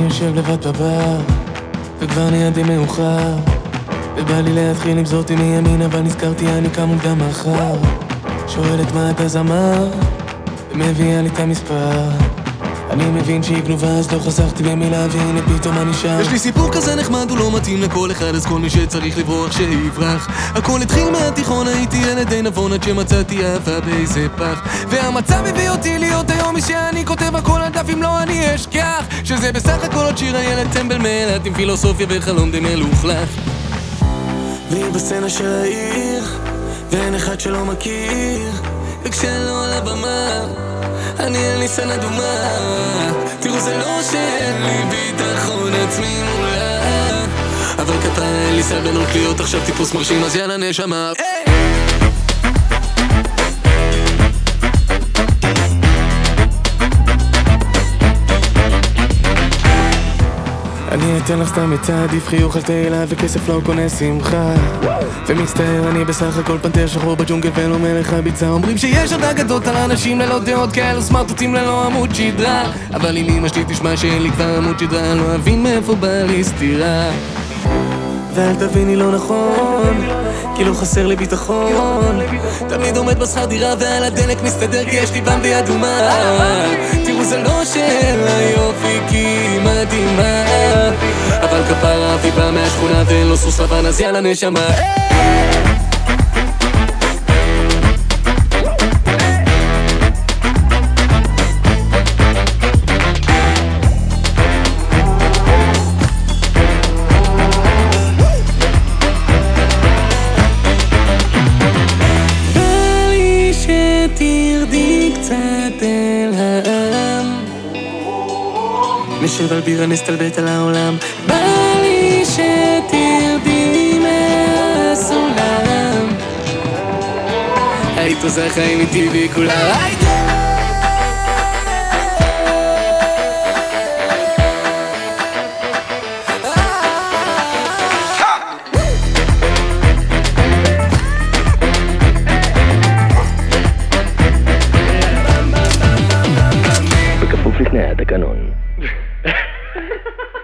יושב לבד בבר, וכבר נהיה די מאוחר. ובא לי להתחיל עם זאתי מימין, אבל נזכרתי אני קם מוקדם מחר. שואלת מה אתה זמר, ומביאה לי את המספר. אני מבין שהיא גנובה אז לא חסכתי במילה והנה פתאום אני שם. יש לי סיפור כזה נחמד הוא לא מתאים לכל אחד אז כל מי שצריך לברוח שיברח. הכל התחיל מהתיכון הייתי ילד די נבון עד שמצאתי אהבה באיזה פח. והמצב הביא אותי להיות היום מי שאני כותב הכל על דף אם לא אני אשכח. שזה בסך הכל עוד שיר הילד טמבל מאילת עם פילוסופיה וחלום די מלוכלך. והיא בסצנה של העיר ואין אחד שלא מכיר וכשלא על הבמה אני אין לי סן אדומה. תראו זה לא שאין לי ביטחון עצמי מולה. אבל אין לי סלבנות להיות עכשיו טיפוס מרשים אז יאללה נשמה. אני אתן לך סתם את העדיף חיוך על תהילה וכסף לא קונה שמחה. ומצטער אני בסך הכל פנתר שחור בג'ונגל ולא מלך הביצה. אומרים שיש עוד אגדות על אנשים ללא דעות כאלו סמרטוטים ללא עמוד שדרה. אבל אם אמא שלי תשמע שאין לי כבר עמוד שדרה לא אבין מאיפה בא לי סתירה ואל תביני לא נכון כי לא חסר לי ביטחון. תמיד עומד בשכר דירה ועל הדלק מסתדר כי יש לי במבי אדומה תראו זה לא שאין לה בא מהשכונה ואין לו סוס לבן אז יאללה נשמה. נשב על בירה נסתלבט על העולם. בא לי שתרדי מהסולם היית עושה חיים איתי וכולה הייתה בכפוף לתנאי התקנון.